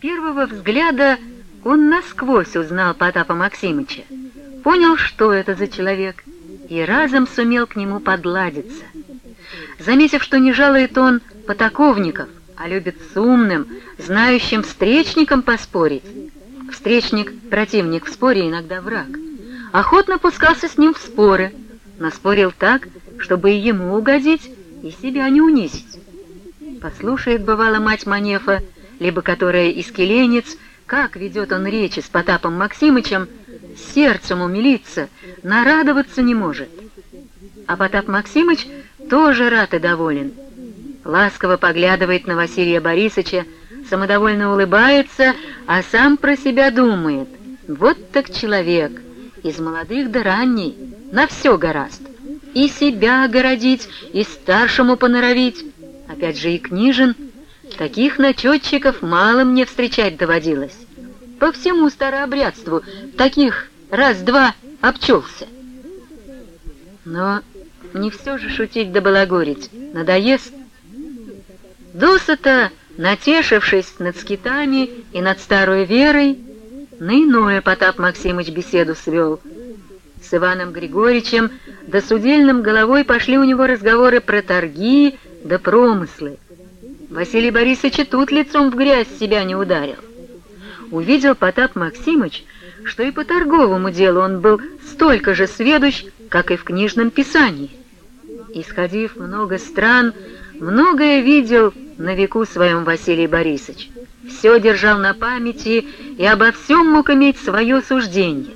Первого взгляда он насквозь узнал Потапа Максимыча, понял, что это за человек, и разом сумел к нему подладиться. Заметив, что не жалует он потаковников, а любит с умным, знающим встречником поспорить, встречник — противник в споре, иногда враг, охотно пускался с ним в споры, наспорил так, чтобы и ему угодить, и себя не унизить. Послушает, бывало, мать Манефа, либо которая из келенец, как ведет он речи с Потапом Максимычем, сердцем умилиться, нарадоваться не может. А Потап Максимыч тоже рад и доволен. Ласково поглядывает на Василия Борисовича, самодовольно улыбается, а сам про себя думает. Вот так человек, из молодых до ранней, на все гораст. И себя огородить, и старшему поноровить, опять же и книжен. Таких начетчиков мало мне встречать доводилось. По всему старообрядству таких раз-два обчелся. Но не все же шутить да балагурить. Надоест. Досыта, натешившись над скитами и над старой верой, на иное Потап Максимыч беседу свел. С Иваном Григорьевичем да с удельным головой пошли у него разговоры про торги да промыслы. Василий Борисович и тут лицом в грязь себя не ударил. Увидел Потап Максимыч, что и по торговому делу он был столько же сведущ, как и в книжном писании. Исходив много стран, многое видел на веку своем Василий Борисович. Все держал на памяти и обо всем мог иметь свое суждение.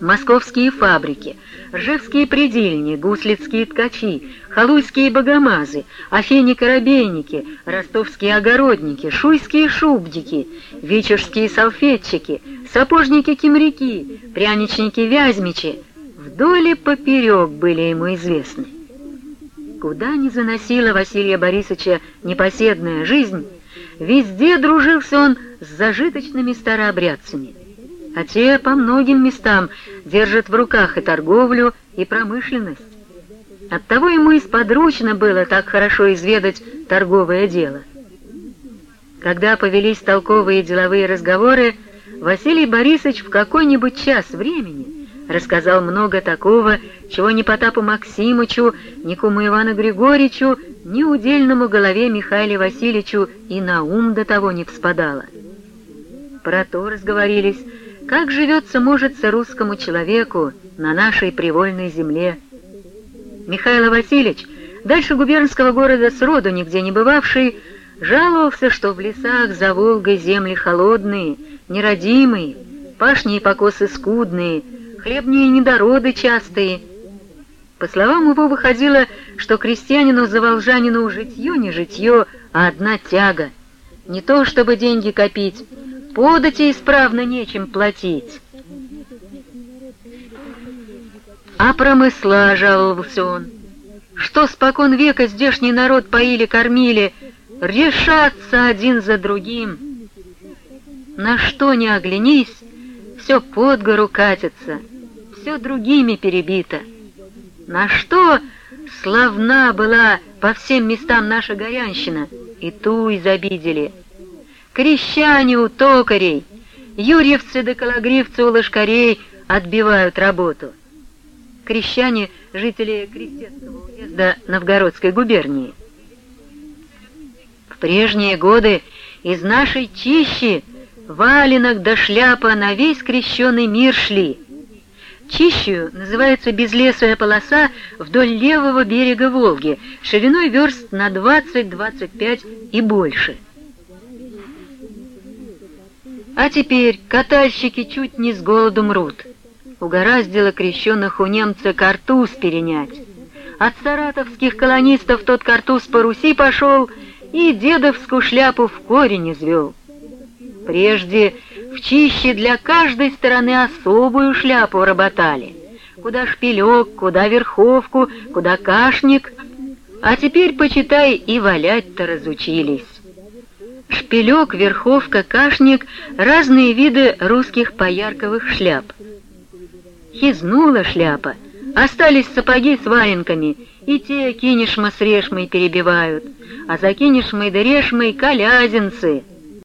Московские фабрики, ржевские предельни, гуслицкие ткачи, халуйские богомазы, афени-коробейники, ростовские огородники, шуйские шубдики, вечерские салфетчики, сапожники-кимряки, пряничники-вязьмичи вдоль и поперек были ему известны. Куда ни заносила Василия Борисовича непоседная жизнь, везде дружился он с зажиточными старообрядцами а те по многим местам держат в руках и торговлю, и промышленность. Оттого ему и сподручно было так хорошо изведать торговое дело. Когда повелись толковые деловые разговоры, Василий Борисович в какой-нибудь час времени рассказал много такого, чего ни Потапу Максимычу, ни куму Ивану Григорьевичу, ни удельному голове Михаилу Васильевичу и на ум до того не вспадало. Про то разговорились, как живется, можется, русскому человеку на нашей привольной земле? Михаил Васильевич, дальше губернского города сроду нигде не бывавший, жаловался, что в лесах за Волгой земли холодные, неродимые, пашни и покосы скудные, хлебные недороды частые. По словам его выходило, что крестьянину-заволжанину житье не житье, а одна тяга. Не то, чтобы деньги копить, подати исправно нечем платить. А промысла, жаловался он, что спокон века здешний народ поили-кормили, решаться один за другим. На что не оглянись, все под гору катится, все другими перебито. На что славна была по всем местам наша горянщина, и ту изобидели — крещане у токарей, юрьевцы да калагривцы у лошкарей отбивают работу. Крещане — жители Крестецкого уезда Новгородской губернии. В прежние годы из нашей чищи валенок до шляпа на весь крещеный мир шли. Чищью называется безлесая полоса вдоль левого берега Волги, шириной верст на 20-25 и больше — а теперь катальщики чуть не с голоду мрут. Угораздило крещенных у немца картуз перенять. От саратовских колонистов тот картуз по Руси пошел и дедовскую шляпу в корень извел. Прежде в чище для каждой стороны особую шляпу работали. Куда шпилек, куда верховку, куда кашник. А теперь, почитай, и валять-то разучились шпилек, верховка, кашник — разные виды русских поярковых шляп. Хизнула шляпа, остались сапоги с валенками, и те кинешма с решмой перебивают, а за кинешмой да решмой колязинцы.